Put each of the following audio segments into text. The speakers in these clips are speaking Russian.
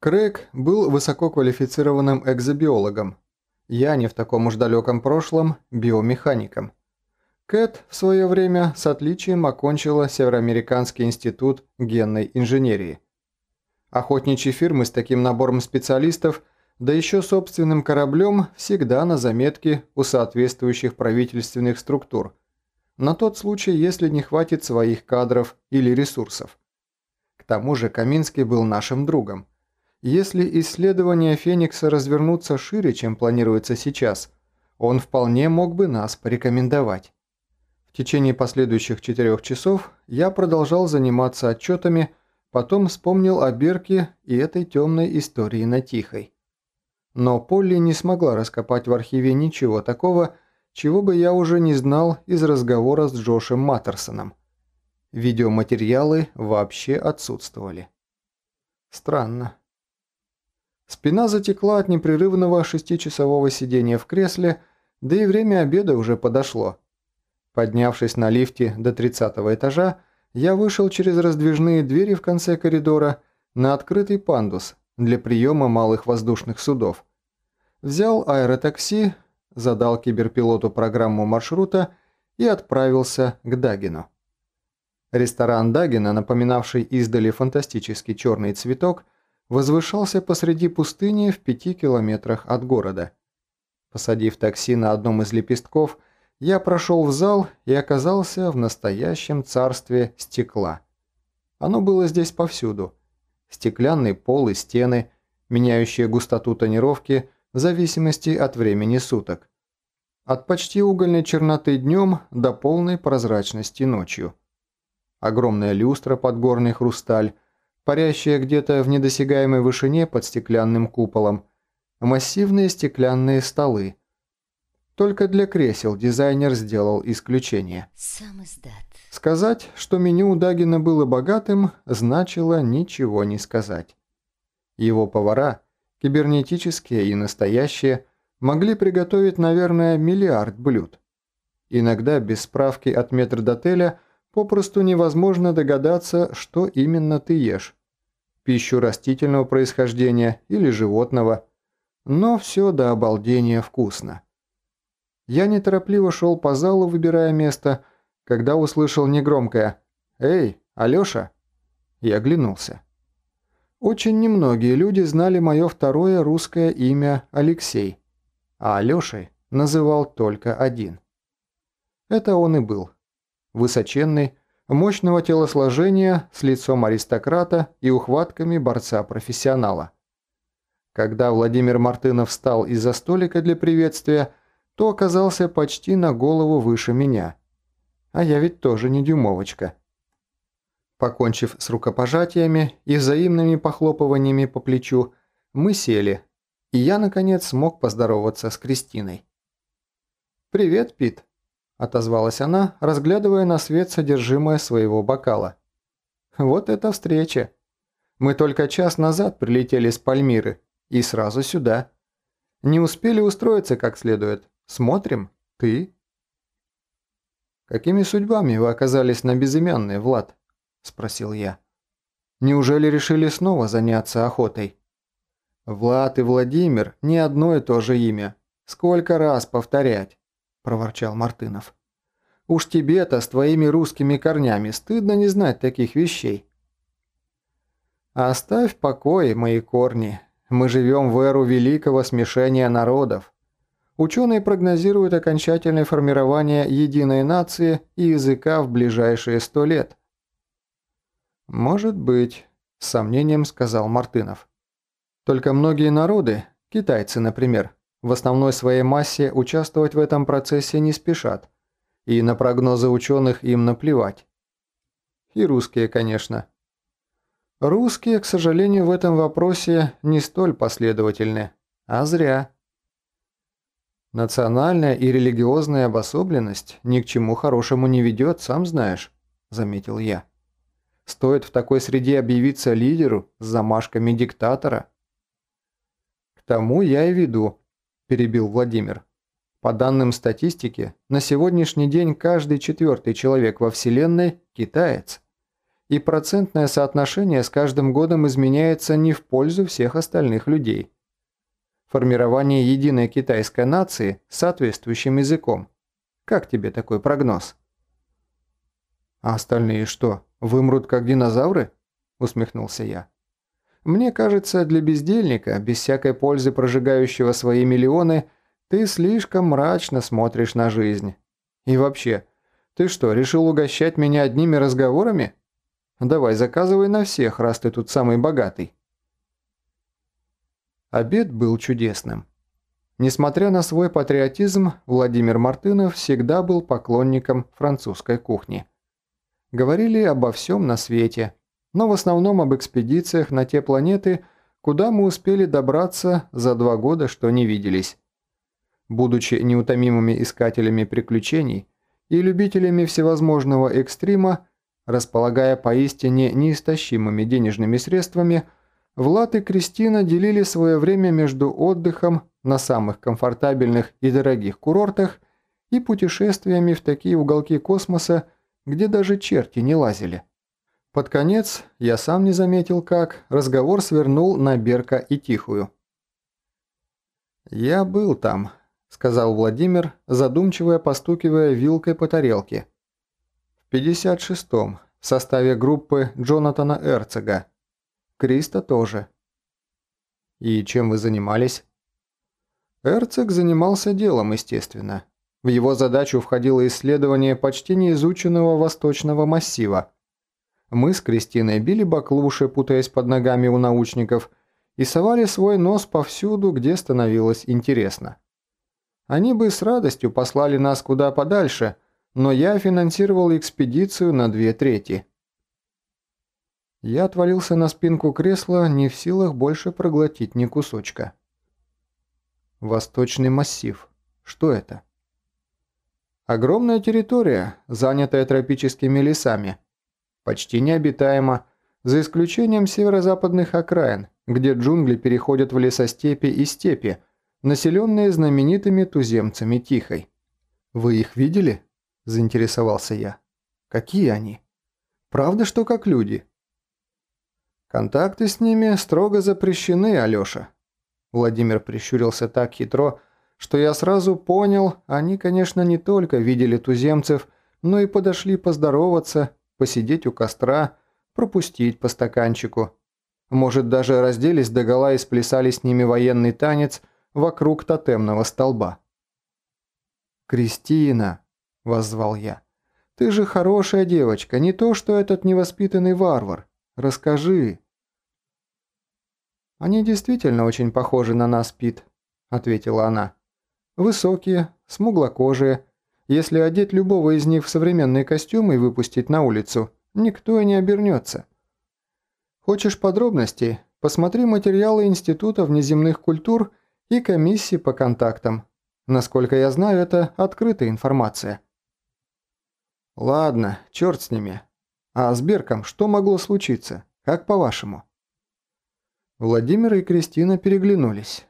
Крейг был высококвалифицированным экзобиологом. Я не в таком уж далеком прошлом биомехаником. Кэт в свое время с отличием окончила Североамериканский институт генной инженерии. Охотничьи фирмы с таким набором специалистов, да еще собственным кораблем, всегда на заметке у соответствующих правительственных структур, на тот случай, если не хватит своих кадров или ресурсов. К тому же Каминский был нашим другом. Если исследования Феникса развернутся шире, чем планируется сейчас, он вполне мог бы нас порекомендовать. В течение последующих четырех часов я продолжал заниматься отчетами, потом вспомнил о Берке и этой темной истории на Тихой. Но Полли не смогла раскопать в архиве ничего такого, чего бы я уже не знал из разговора с Джошем Маттерсоном. Видеоматериалы вообще отсутствовали. Странно. Спина затекла от непрерывного шестичасового сидения в кресле, да и время обеда уже подошло. Поднявшись на лифте до 30 этажа, я вышел через раздвижные двери в конце коридора на открытый пандус для приема малых воздушных судов. Взял аэротакси, задал киберпилоту программу маршрута и отправился к Дагину. Ресторан Дагина, напоминавший издали фантастический черный цветок, возвышался посреди пустыни в пяти километрах от города. Посадив такси на одном из лепестков – я прошел в зал и оказался в настоящем царстве стекла. Оно было здесь повсюду. Стеклянный пол и стены, меняющие густоту тонировки в зависимости от времени суток. От почти угольной черноты днем до полной прозрачности ночью. Огромная люстра под горный хрусталь, парящая где-то в недосягаемой вышине под стеклянным куполом, массивные стеклянные столы – только для кресел дизайнер сделал исключение. Сказать, что меню у Дагина было богатым, значило ничего не сказать. Его повара, кибернетические и настоящие, могли приготовить, наверное, миллиард блюд. Иногда без справки от метрдотеля попросту невозможно догадаться, что именно ты ешь. Пищу растительного происхождения или животного. Но все до обалдения вкусно. Я неторопливо шел по залу, выбирая место, когда услышал негромкое «Эй, Алёша!» Я оглянулся. Очень немногие люди знали мое второе русское имя Алексей, а Алёшей называл только один. Это он и был. Высоченный, мощного телосложения, с лицом аристократа и ухватками борца-профессионала. Когда Владимир Мартынов встал из-за столика для приветствия, то оказался почти на голову выше меня. А я ведь тоже не дюймовочка. Покончив с рукопожатиями и взаимными похлопываниями по плечу, мы сели, и я, наконец, смог поздороваться с Кристиной. «Привет, Пит», – отозвалась она, разглядывая на свет содержимое своего бокала. «Вот это встреча! Мы только час назад прилетели с Пальмиры и сразу сюда. Не успели устроиться как следует, Смотрим. Ты?» «Какими судьбами вы оказались на безымянной, Влад?» – спросил я. «Неужели решили снова заняться охотой?» «Влад и Владимир – не одно и то же имя. Сколько раз повторять?» – проворчал Мартынов. «Уж тебе-то с твоими русскими корнями стыдно не знать таких вещей». «Оставь в покое мои корни. Мы живем в эру великого смешения народов. Ученые прогнозируют окончательное формирование единой нации и языка в ближайшие сто лет. «Может быть», – с сомнением сказал Мартынов. «Только многие народы, китайцы, например, в основной своей массе участвовать в этом процессе не спешат, и на прогнозы ученых им наплевать. И русские, конечно. Русские, к сожалению, в этом вопросе не столь последовательны, а зря». «Национальная и религиозная обособленность ни к чему хорошему не ведет, сам знаешь», – заметил я. «Стоит в такой среде объявиться лидеру с замашками диктатора». «К тому я и веду», – перебил Владимир. «По данным статистики, на сегодняшний день каждый четвертый человек во Вселенной – китаец. и процентное соотношение с каждым годом изменяется не в пользу всех остальных людей. Формирование единой китайской нации с соответствующим языком. Как тебе такой прогноз? «А остальные что, вымрут как динозавры?» – усмехнулся я. «Мне кажется, для бездельника, без всякой пользы прожигающего свои миллионы, ты слишком мрачно смотришь на жизнь. И вообще, ты что, решил угощать меня одними разговорами? Давай, заказывай на всех, раз ты тут самый богатый». Обед был чудесным. Несмотря на свой патриотизм, Владимир Мартынов всегда был поклонником французской кухни. Говорили обо всем на свете, но в основном об экспедициях на те планеты, куда мы успели добраться за два года, что не виделись. Будучи неутомимыми искателями приключений и любителями всевозможного экстрима, располагая поистине неистощимыми денежными средствами, Влад и Кристина делили свое время между отдыхом на самых комфортабельных и дорогих курортах и путешествиями в такие уголки космоса, где даже черти не лазили. Под конец, я сам не заметил как, разговор свернул на Берка и Тихую. «Я был там», – сказал Владимир, задумчиво постукивая вилкой по тарелке. «В 56-м, в составе группы Джонатана Эрцега. Криста тоже». «И чем вы занимались?» Эрцег занимался делом, естественно. В его задачу входило исследование почти неизученного восточного массива. Мы с Кристиной били баклуши, путаясь под ногами у научников, и совали свой нос повсюду, где становилось интересно. Они бы с радостью послали нас куда подальше, но я финансировал экспедицию на две трети. Я отвалился на спинку кресла, не в силах больше проглотить ни кусочка. Восточный массив. Что это? Огромная территория, занятая тропическими лесами. Почти необитаема, за исключением северо-западных окраин, где джунгли переходят в лесостепи и степи, населенные знаменитыми туземцами Тихой. «Вы их видели?» – заинтересовался я. «Какие они? Правда, что как люди?» «Контакты с ними строго запрещены, Алёша». Владимир прищурился так хитро, что я сразу понял, они, конечно, не только видели туземцев, но и подошли поздороваться, посидеть у костра, пропустить по стаканчику. Может, даже разделись догола и сплясали с ними военный танец вокруг тотемного столба. «Кристина!» – воззвал я. «Ты же хорошая девочка, не то что этот невоспитанный варвар. Расскажи!» «Они действительно очень похожи на нас, Пит», – ответила она. Высокие, смуглокожие. Если одеть любого из них в современный костюм и выпустить на улицу, никто и не обернется. Хочешь подробностей? Посмотри материалы Института внеземных культур и комиссии по контактам. Насколько я знаю, это открытая информация. Ладно, черт с ними. А с Берком что могло случиться? Как по-вашему? Владимир и Кристина переглянулись.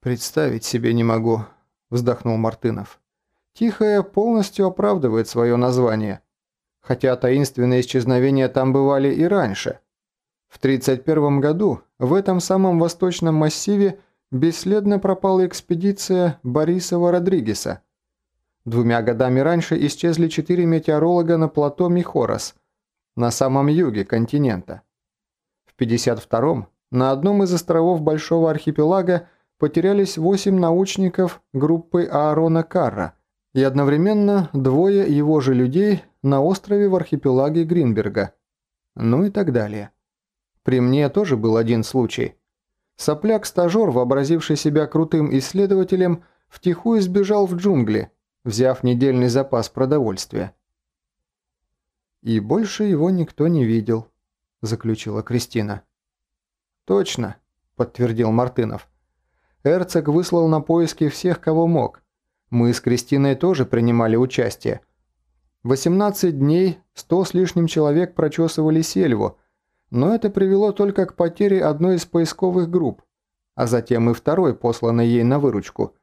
«Представить себе не могу», – вздохнул Мартынов. «Тихая полностью оправдывает свое название. Хотя таинственные исчезновения там бывали и раньше. В 1931 году в этом самом восточном массиве бесследно пропала экспедиция Борисова-Родригеса. Двумя годами раньше исчезли четыре метеоролога на плато Михорос, на самом юге континента. В 1952 на одном из островов Большого архипелага потерялись восемь научников группы Аарона Карра и одновременно двое его же людей на острове в архипелаге Гринберга. Ну и так далее. При мне тоже был один случай. Сопляк-стажер, вообразивший себя крутым исследователем, втихую сбежал в джунгли, взяв недельный запас продовольствия. «И больше его никто не видел», – заключила Кристина. «Точно», – подтвердил Мартынов. Эрцог выслал на поиски всех, кого мог. Мы с Кристиной тоже принимали участие. 18 дней 100 с лишним человек прочесывали сельву, но это привело только к потере одной из поисковых групп, а затем и второй, посланной ей на выручку,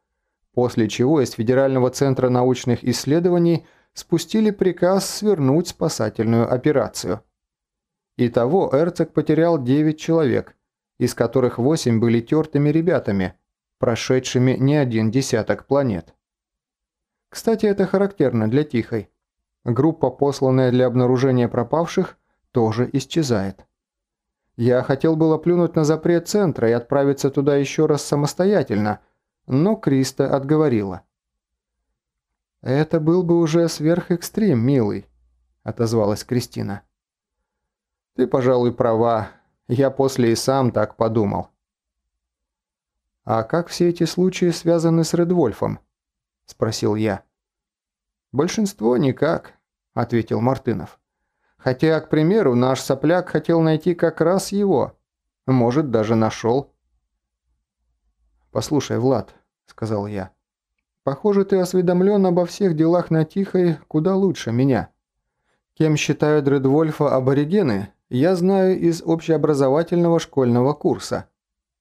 после чего из Федерального центра научных исследований спустили приказ свернуть спасательную операцию. Итого Эрцог потерял 9 человек, из которых 8 были тертыми ребятами, прошедшими не один десяток планет. Кстати, это характерно для Тихой. Группа, посланная для обнаружения пропавших, тоже исчезает. Я хотел было плюнуть на запрет центра и отправиться туда еще раз самостоятельно, но Криста отговорила. «Это был бы уже сверхэкстрим, милый», – отозвалась Кристина. «Ты, пожалуй, права. Я после и сам так подумал». «А как все эти случаи связаны с Редвольфом?» – спросил я. «Большинство никак», – ответил Мартынов. «Хотя, к примеру, наш сопляк хотел найти как раз его. Может, даже нашел». «Послушай, Влад», – сказал я, Похоже, ты осведомлен обо всех делах на Тихой куда лучше меня. Кем считают Редвольфа аборигены, я знаю из общеобразовательного школьного курса.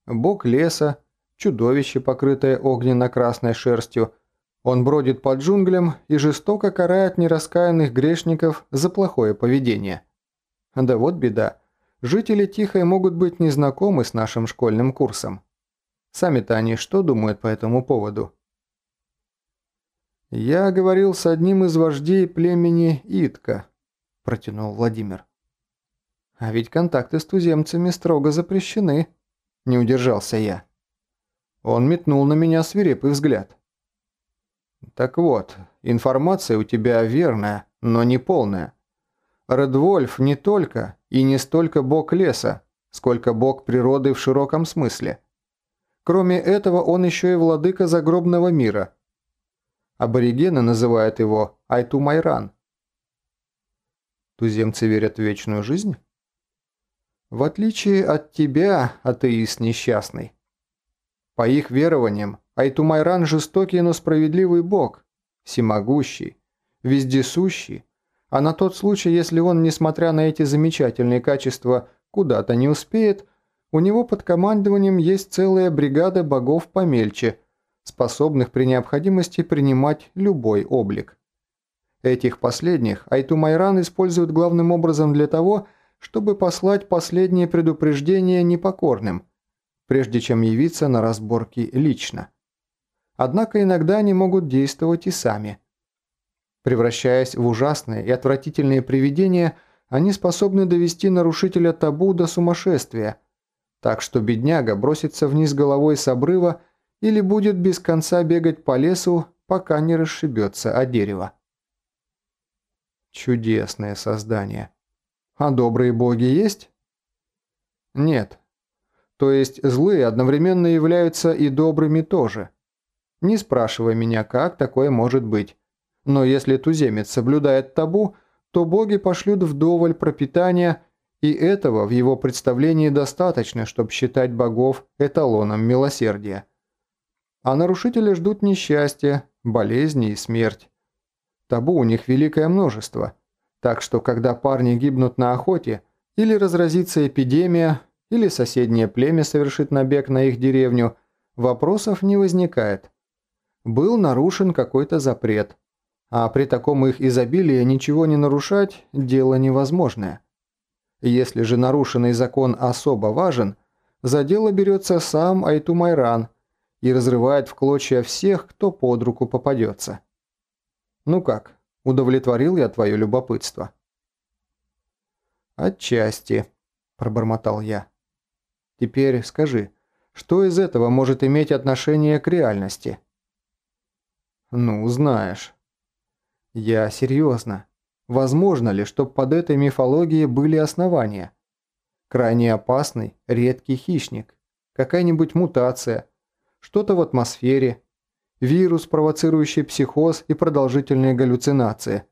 Бог леса, чудовище, покрытое огненно-красной шерстью. Он бродит по джунглям и жестоко карает нераскаянных грешников за плохое поведение. Да вот беда. Жители Тихой могут быть незнакомы с нашим школьным курсом. Сами-то они что думают по этому поводу? «Я говорил с одним из вождей племени Итка», – протянул Владимир. «А ведь контакты с туземцами строго запрещены», – не удержался я. Он метнул на меня свирепый взгляд. «Так вот, информация у тебя верная, но не полная. Редвольф не только и не столько бог леса, сколько бог природы в широком смысле. Кроме этого, он еще и владыка загробного мира – Аборигены называют его Айту-Майран. Туземцы верят в вечную жизнь? В отличие от тебя, атеист несчастный. По их верованиям, Айту-Майран жестокий, но справедливый бог, всемогущий, вездесущий, а на тот случай, если он, несмотря на эти замечательные качества, куда-то не успеет, у него под командованием есть целая бригада богов помельче – способных при необходимости принимать любой облик. Этих последних Айтумайран использует главным образом для того, чтобы послать последние предупреждения непокорным, прежде чем явиться на разборки лично. Однако иногда они могут действовать и сами. Превращаясь в ужасные и отвратительные привидения, они способны довести нарушителя табу до сумасшествия, так что бедняга бросится вниз головой с обрыва или будет без конца бегать по лесу, пока не расшибется о дерево. Чудесное создание. А добрые боги есть? Нет. То есть злые одновременно являются и добрыми тоже. Не спрашивай меня, как такое может быть. Но если туземец соблюдает табу, то боги пошлют вдоволь пропитания, и этого в его представлении достаточно, чтобы считать богов эталоном милосердия а нарушители ждут несчастья, болезни и смерть. Табу у них великое множество, так что когда парни гибнут на охоте, или разразится эпидемия, или соседнее племя совершит набег на их деревню, вопросов не возникает. Был нарушен какой-то запрет, а при таком их изобилии ничего не нарушать – дело невозможное. Если же нарушенный закон особо важен, за дело берется сам Айтумайран – и разрывает в клочья всех, кто под руку попадется. Ну как, удовлетворил я твое любопытство? Отчасти, пробормотал я. Теперь скажи, что из этого может иметь отношение к реальности? Ну, знаешь. Я серьезно. Возможно ли, чтобы под этой мифологией были основания? Крайне опасный, редкий хищник, какая-нибудь мутация – что-то в атмосфере, вирус, провоцирующий психоз и продолжительные галлюцинации.